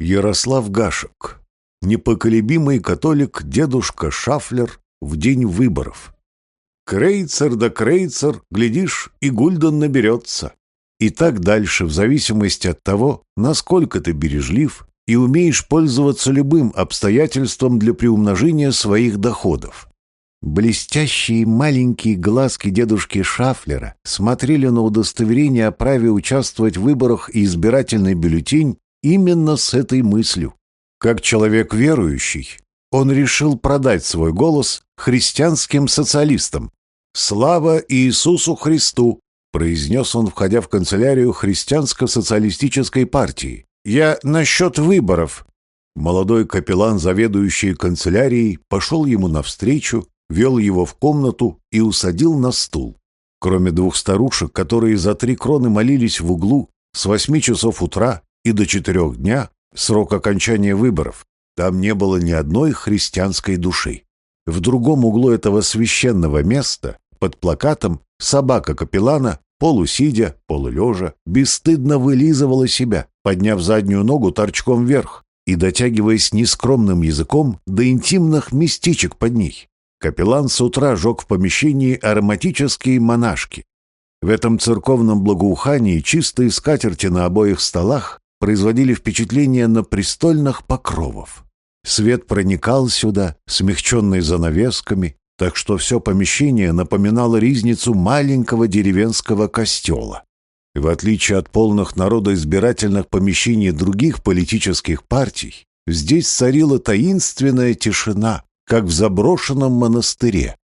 Ярослав Гашек. Непоколебимый католик дедушка Шафлер в день выборов. Крейцер да крейцер, глядишь, и Гульден наберется. И так дальше, в зависимости от того, насколько ты бережлив и умеешь пользоваться любым обстоятельством для приумножения своих доходов. Блестящие маленькие глазки дедушки Шафлера смотрели на удостоверение о праве участвовать в выборах и избирательный бюллетень именно с этой мыслью. Как человек верующий, он решил продать свой голос христианским социалистам. «Слава Иисусу Христу!» — произнес он, входя в канцелярию христианско-социалистической партии. «Я насчет выборов». Молодой капеллан, заведующий канцелярией, пошел ему навстречу, вел его в комнату и усадил на стул. Кроме двух старушек, которые за три кроны молились в углу с восьми часов утра и до четырех дня, срок окончания выборов, там не было ни одной христианской души. В другом углу этого священного места, под плакатом, собака капеллана, полусидя, полулежа, бесстыдно вылизывала себя, подняв заднюю ногу торчком вверх и дотягиваясь нескромным языком до интимных местечек под ней. Капеллан с утра жег в помещении ароматические монашки. В этом церковном благоухании чистые скатерти на обоих столах производили впечатление на престольных покровов. Свет проникал сюда, смягченный занавесками, так что все помещение напоминало ризницу маленького деревенского костела. В отличие от полных народоизбирательных помещений других политических партий, здесь царила таинственная тишина, как в заброшенном монастыре.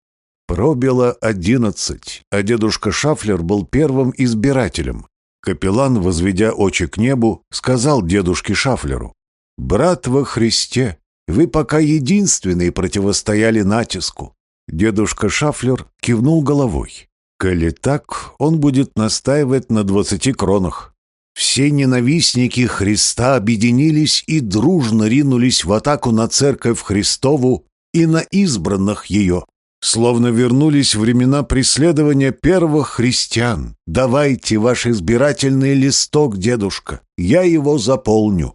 Пробило одиннадцать, а дедушка Шафлер был первым избирателем. Капеллан, возведя очи к небу, сказал дедушке Шафлеру, «Брат во Христе, вы пока единственные противостояли натиску». Дедушка Шафлер кивнул головой. «Коли так, он будет настаивать на двадцати кронах». Все ненавистники Христа объединились и дружно ринулись в атаку на церковь Христову и на избранных ее. Словно вернулись времена преследования первых христиан. Давайте ваш избирательный листок, дедушка, я его заполню.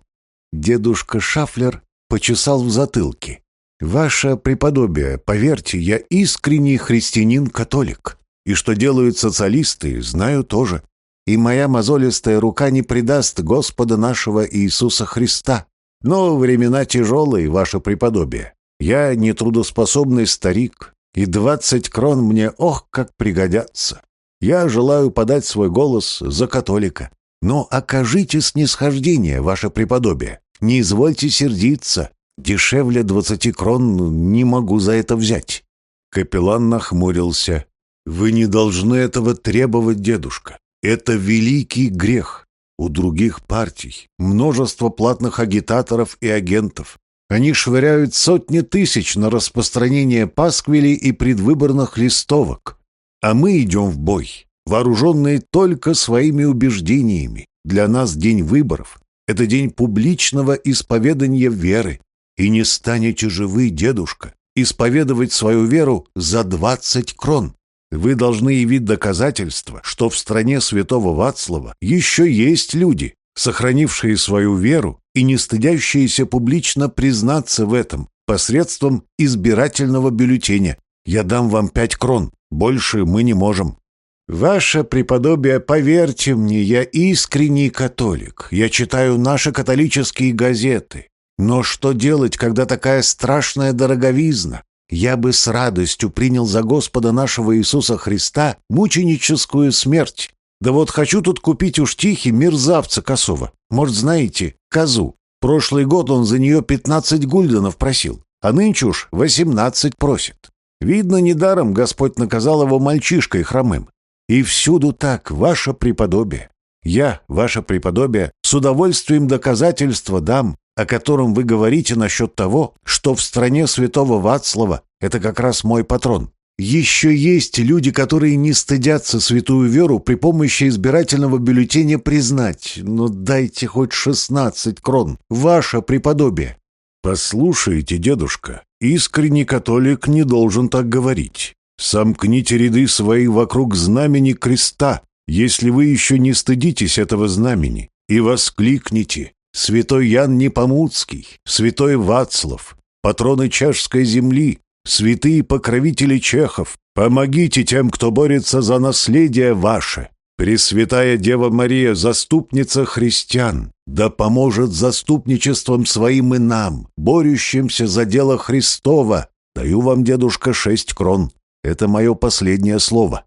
Дедушка Шафлер почесал в затылке. «Ваше преподобие, поверьте, я искренний христианин-католик. И что делают социалисты, знаю тоже. И моя мозолистая рука не предаст Господа нашего Иисуса Христа. Но времена тяжелые, ваше преподобие. Я нетрудоспособный старик, и двадцать крон мне, ох, как пригодятся. Я желаю подать свой голос за католика. Но окажите снисхождение, ваше преподобие. Не извольте сердиться. Дешевле двадцати крон не могу за это взять». Капеллан нахмурился. «Вы не должны этого требовать, дедушка. Это великий грех. У других партий множество платных агитаторов и агентов. Они швыряют сотни тысяч на распространение пасквилей и предвыборных листовок. А мы идем в бой, вооруженные только своими убеждениями. Для нас день выборов — это день публичного исповедания веры. И не станете же вы, дедушка, исповедовать свою веру за двадцать крон. Вы должны явить доказательства, что в стране святого Вацлава еще есть люди, сохранившие свою веру и не стыдящиеся публично признаться в этом посредством избирательного бюллетеня. Я дам вам пять крон, больше мы не можем. Ваше преподобие, поверьте мне, я искренний католик. Я читаю наши католические газеты. Но что делать, когда такая страшная дороговизна? Я бы с радостью принял за Господа нашего Иисуса Христа мученическую смерть, да вот хочу тут купить уж тихий мерзавца косого. Может, знаете, козу. Прошлый год он за нее пятнадцать гульденов просил, а нынче уж восемнадцать просит. Видно, недаром Господь наказал его мальчишкой хромым. И всюду так, ваше преподобие. Я, ваше преподобие, с удовольствием доказательства дам, о котором вы говорите насчет того, что в стране святого Вацлава это как раз мой патрон. Еще есть люди, которые не стыдятся святую веру при помощи избирательного бюллетеня признать. Но дайте хоть шестнадцать крон, ваше преподобие. Послушайте, дедушка, искренний католик не должен так говорить. Сомкните ряды свои вокруг знамени креста, если вы еще не стыдитесь этого знамени, и воскликните святой Ян Непомуцкий, святой Вацлав, патроны чешской земли, святые покровители чехов, помогите тем, кто борется за наследие ваше. Пресвятая Дева Мария, заступница христиан, да поможет заступничеством своим и нам, борющимся за дело Христова. Даю вам, дедушка, шесть крон. Это мое последнее слово.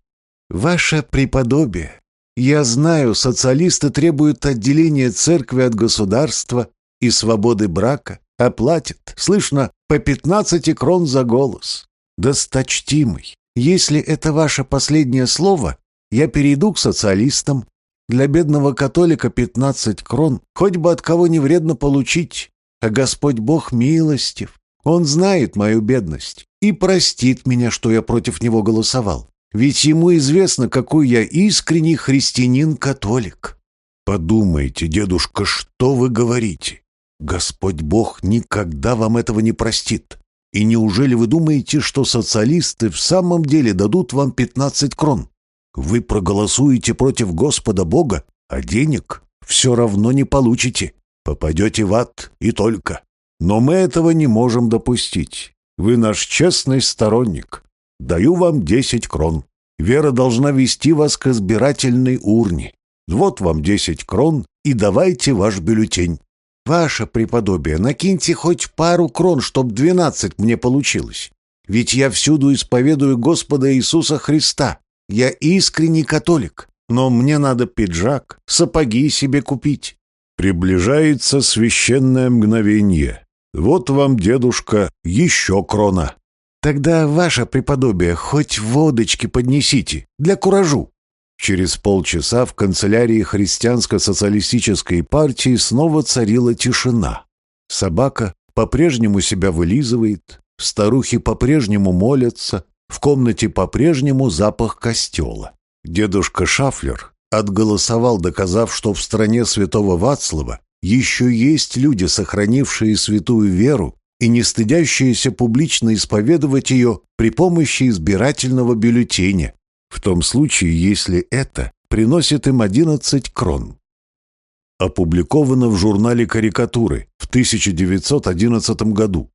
Ваше преподобие, я знаю, социалисты требуют отделения церкви от государства и свободы брака, а платят, слышно, по пятнадцати крон за голос. Досточтимый, если это ваше последнее слово, я перейду к социалистам. Для бедного католика пятнадцать крон, хоть бы от кого не вредно получить. А Господь Бог милостив. Он знает мою бедность и простит меня, что я против него голосовал. Ведь ему известно, какой я искренний христианин-католик. Подумайте, дедушка, что вы говорите? Господь Бог никогда вам этого не простит. И неужели вы думаете, что социалисты в самом деле дадут вам пятнадцать крон? Вы проголосуете против Господа Бога, а денег все равно не получите. Попадете в ад и только. Но мы этого не можем допустить. Вы наш честный сторонник. Даю вам десять крон. Вера должна вести вас к избирательной урне. Вот вам десять крон и давайте ваш бюллетень. Ваше преподобие, накиньте хоть пару крон, чтоб двенадцать мне получилось. Ведь я всюду исповедую Господа Иисуса Христа. Я искренний католик, но мне надо пиджак, сапоги себе купить. Приближается священное мгновение. Вот вам, дедушка, еще крона. Тогда, ваше преподобие, хоть водочки поднесите, для куражу. Через полчаса в канцелярии христианско-социалистической партии снова царила тишина. Собака по-прежнему себя вылизывает, старухи по-прежнему молятся, в комнате по-прежнему запах костела. Дедушка Шафлер отголосовал, доказав, что в стране святого Вацлава еще есть люди, сохранившие святую веру и не стыдящиеся публично исповедовать ее при помощи избирательного бюллетеня, в том случае, если это приносит им 11 крон. Опубликовано в журнале «Карикатуры» в 1911 году.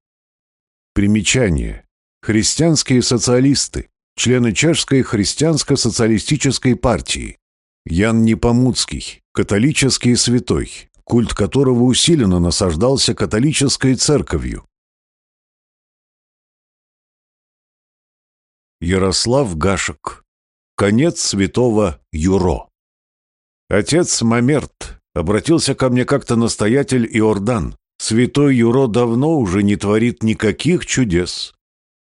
Примечание. Христианские социалисты, члены Чешской христианско-социалистической партии. Ян Непомуцкий, католический святой, культ которого усиленно насаждался католической церковью. Ярослав Гашек. Конец святого Юро. Отец Мамерт обратился ко мне как-то настоятель Иордан. Святой Юро давно уже не творит никаких чудес.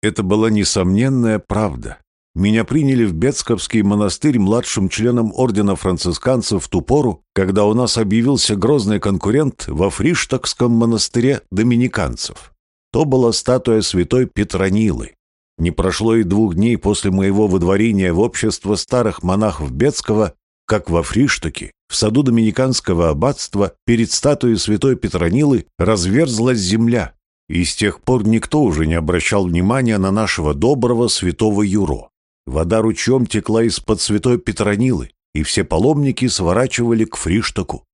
Это была несомненная правда. Меня приняли в Бецковский монастырь младшим членом ордена францисканцев в ту пору, когда у нас объявился грозный конкурент во Фриштокском монастыре доминиканцев. То была статуя святой Петронилы. Не прошло и двух дней после моего выдворения в общество старых монахов Бецкого, как во Фриштоке, в саду доминиканского аббатства, перед статуей святой Петронилы разверзлась земля, и с тех пор никто уже не обращал внимания на нашего доброго святого Юро. Вода ручьем текла из-под святой Петронилы, и все паломники сворачивали к Фриштоку.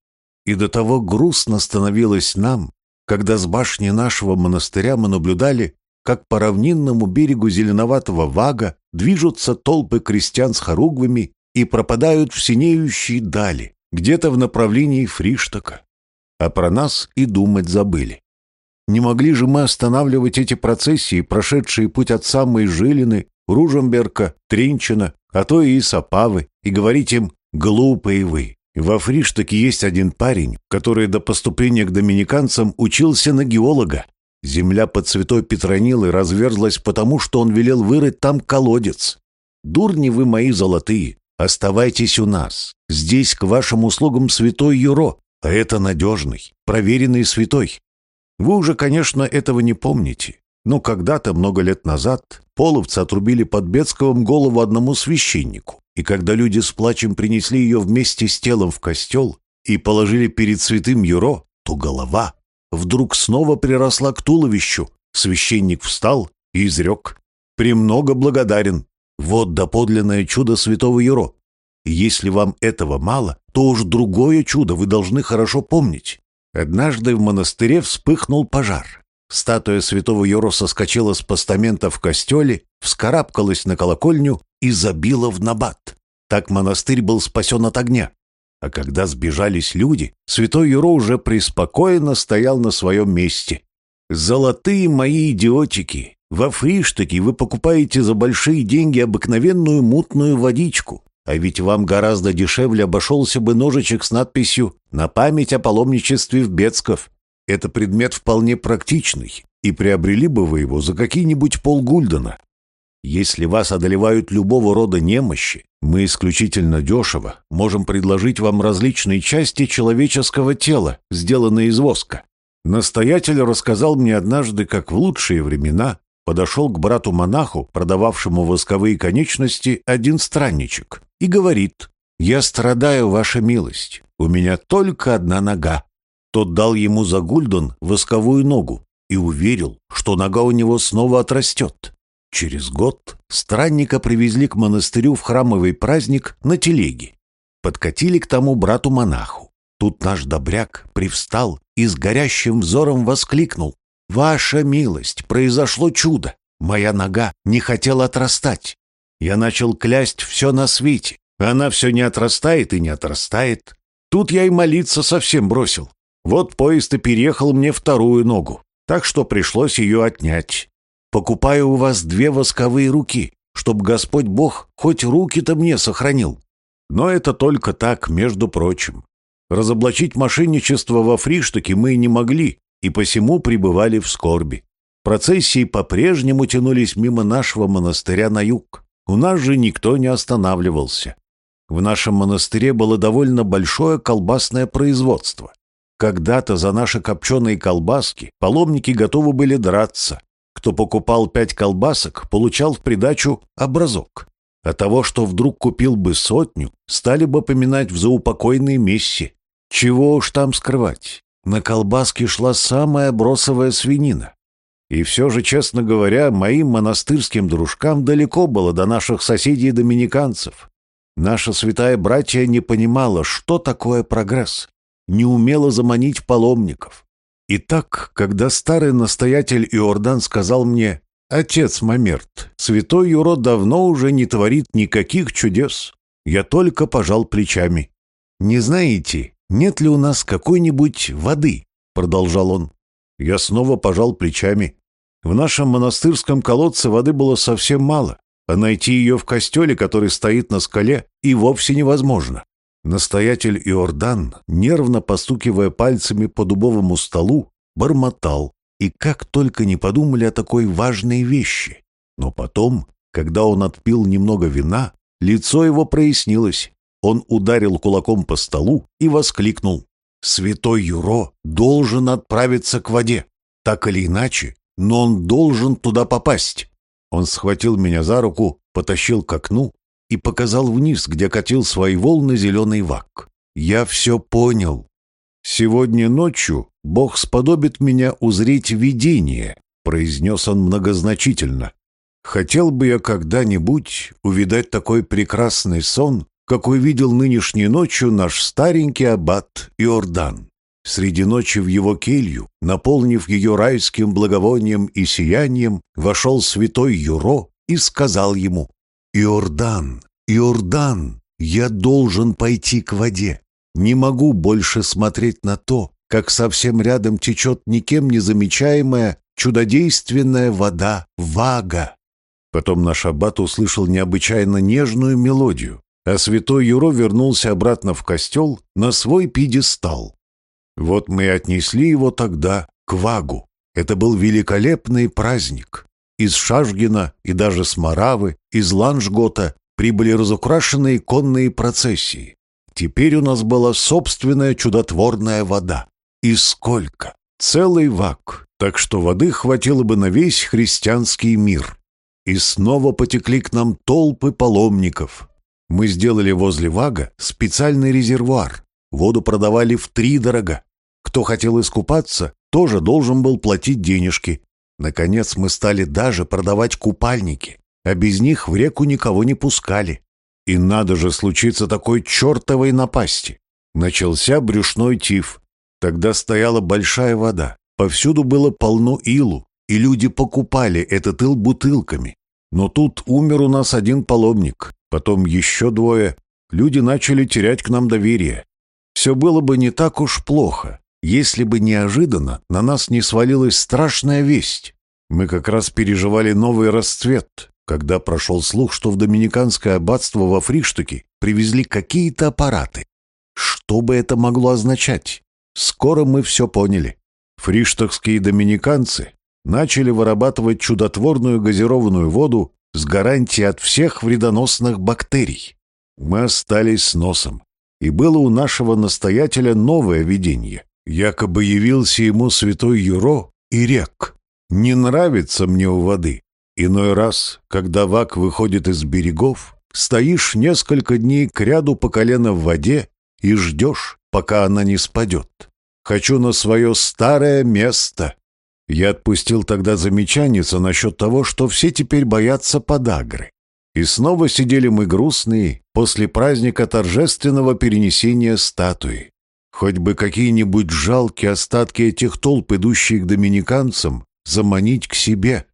И до того грустно становилось нам, когда с башни нашего монастыря мы наблюдали, как по равнинному берегу зеленоватого вага движутся толпы крестьян с хоругвами и пропадают в синеющей дали, где-то в направлении Фриштока. А про нас и думать забыли. Не могли же мы останавливать эти процессии, прошедшие путь от самой Жилины, Ружемберка, Тринчина, а то и Сапавы, и говорить им «глупые вы». Во Фриштаке есть один парень, который до поступления к доминиканцам учился на геолога. Земля под святой Петронилой разверзлась потому, что он велел вырыть там колодец. Дурни вы мои золотые, оставайтесь у нас. Здесь к вашим услугам святой Юро, а это надежный, проверенный святой. Вы уже, конечно, этого не помните, но когда-то, много лет назад, половцы отрубили под Бецковым голову одному священнику, и когда люди с плачем принесли ее вместе с телом в костел и положили перед святым Юро, то голова вдруг снова приросла к туловищу. Священник встал и изрек. «Премного благодарен. Вот доподлинное чудо святого Юро. Если вам этого мало, то уж другое чудо вы должны хорошо помнить. Однажды в монастыре вспыхнул пожар. Статуя святого Юро соскочила с постамента в костеле, вскарабкалась на колокольню и забила в набат. Так монастырь был спасен от огня. А когда сбежались люди, святой Юро уже преспокойно стоял на своем месте. «Золотые мои идиотики! Во Фриштаке вы покупаете за большие деньги обыкновенную мутную водичку, а ведь вам гораздо дешевле обошелся бы ножичек с надписью «На память о паломничестве в Бецков». Это предмет вполне практичный, и приобрели бы вы его за какие-нибудь полгульдена. Если вас одолевают любого рода немощи, мы исключительно дешево можем предложить вам различные части человеческого тела, сделанные из воска. Настоятель рассказал мне однажды, как в лучшие времена подошел к брату-монаху, продававшему восковые конечности, один странничек, и говорит, «Я страдаю, ваша милость, у меня только одна нога». Тот дал ему за гульден восковую ногу и уверил, что нога у него снова отрастет. Через год странника привезли к монастырю в храмовый праздник на телеге. Подкатили к тому брату-монаху. Тут наш добряк привстал и с горящим взором воскликнул. «Ваша милость, произошло чудо! Моя нога не хотела отрастать. Я начал клясть все на свете. Она все не отрастает и не отрастает. Тут я и молиться совсем бросил. Вот поезд и переехал мне вторую ногу, так что пришлось ее отнять. Покупаю у вас две восковые руки, чтоб Господь Бог хоть руки-то мне сохранил. Но это только так, между прочим. Разоблачить мошенничество во Фриштаке мы не могли, и посему пребывали в скорби. Процессии по-прежнему тянулись мимо нашего монастыря на юг. У нас же никто не останавливался. В нашем монастыре было довольно большое колбасное производство. Когда-то за наши копченые колбаски паломники готовы были драться. Кто покупал пять колбасок, получал в придачу образок. А того, что вдруг купил бы сотню, стали бы поминать в заупокойной мессе. Чего уж там скрывать. На колбаске шла самая бросовая свинина. И все же, честно говоря, моим монастырским дружкам далеко было до наших соседей-доминиканцев. Наша святая братья не понимала, что такое прогресс, не умела заманить паломников. И так, когда старый настоятель Иордан сказал мне, «Отец Мамерт, святой Юро давно уже не творит никаких чудес», я только пожал плечами. «Не знаете, нет ли у нас какой-нибудь воды?» — продолжал он. Я снова пожал плечами. В нашем монастырском колодце воды было совсем мало, а найти ее в костеле, который стоит на скале, и вовсе невозможно. Настоятель Иордан, нервно постукивая пальцами по дубовому столу, бормотал, и как только не подумали о такой важной вещи. Но потом, когда он отпил немного вина, лицо его прояснилось. Он ударил кулаком по столу и воскликнул. «Святой Юро должен отправиться к воде. Так или иначе, но он должен туда попасть. Он схватил меня за руку, потащил к окну и показал вниз, где катил свои волны зеленый вак. Я все понял. Сегодня ночью Бог сподобит меня узреть видение, произнес он многозначительно. Хотел бы я когда-нибудь увидать такой прекрасный сон, какой видел нынешней ночью наш старенький аббат Иордан среди ночи в его келью, наполнив ее райским благовонием и сиянием, вошел святой Юро и сказал ему, «Иордан, Иордан, я должен пойти к воде. Не могу больше смотреть на то, как совсем рядом течет никем не замечаемая чудодейственная вода Вага». Потом наш аббат услышал необычайно нежную мелодию, а святой Юро вернулся обратно в костел на свой пьедестал. Вот мы отнесли его тогда к Вагу. Это был великолепный праздник. Из Шашгина и даже с Маравы, из Ланжгота прибыли разукрашенные конные процессии. Теперь у нас была собственная чудотворная вода. И сколько? Целый вак. Так что воды хватило бы на весь христианский мир. И снова потекли к нам толпы паломников. Мы сделали возле вага специальный резервуар. Воду продавали в три дорога. Кто хотел искупаться, тоже должен был платить денежки. Наконец мы стали даже продавать купальники, а без них в реку никого не пускали. И надо же случиться такой чертовой напасти. Начался брюшной тиф. Тогда стояла большая вода, повсюду было полно илу, и люди покупали этот ил бутылками. Но тут умер у нас один паломник, потом еще двое. Люди начали терять к нам доверие. Все было бы не так уж плохо, если бы неожиданно на нас не свалилась страшная весть. Мы как раз переживали новый расцвет, когда прошел слух, что в Доминиканское аббатство во Фриштуке привезли какие-то аппараты. Что бы это могло означать? Скоро мы все поняли. Фриштокские доминиканцы начали вырабатывать чудотворную газированную воду с гарантией от всех вредоносных бактерий. Мы остались с носом. И было у нашего настоятеля новое видение. Якобы явился ему святой Юро и рек. Не нравится мне у воды. Иной раз, когда вак выходит из берегов, стоишь несколько дней к ряду по колено в воде и ждешь, пока она не спадет. Хочу на свое старое место. Я отпустил тогда замечаница насчет того, что все теперь боятся подагры. И снова сидели мы грустные после праздника торжественного перенесения статуи. Хоть бы какие-нибудь жалкие остатки этих толп, идущих к доминиканцам, заманить к себе.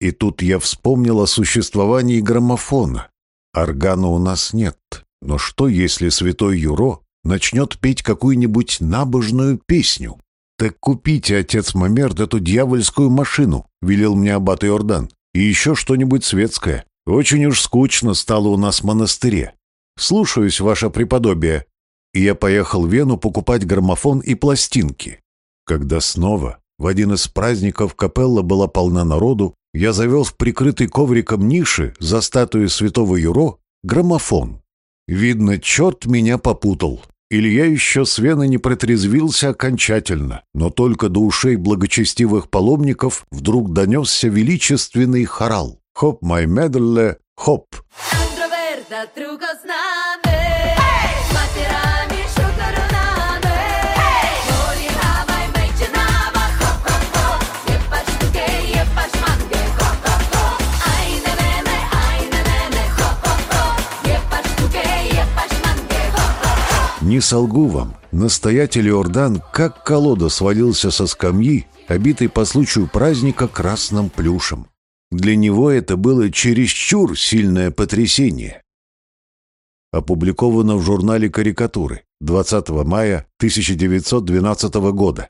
И тут я вспомнил о существовании граммофона. Органа у нас нет, но что, если святой Юро начнет петь какую-нибудь набожную песню? «Так купите, отец Мамерт, эту дьявольскую машину», — велел мне аббат Иордан, — «и еще что-нибудь светское. Очень уж скучно стало у нас в монастыре. Слушаюсь, ваше преподобие». И я поехал в Вену покупать граммофон и пластинки. Когда снова в один из праздников капелла была полна народу, я завел в прикрытый ковриком ниши за статуей святого Юро граммофон. Видно, черт меня попутал. Или я еще с Вены не протрезвился окончательно, но только до ушей благочестивых паломников вдруг донесся величественный хорал. «Хоп, май медле, хоп!» Не солгу вам, настоятель Иордан как колода свалился со скамьи, обитой по случаю праздника красным плюшем. Для него это было чересчур сильное потрясение. Опубликовано в журнале «Карикатуры» 20 мая 1912 года.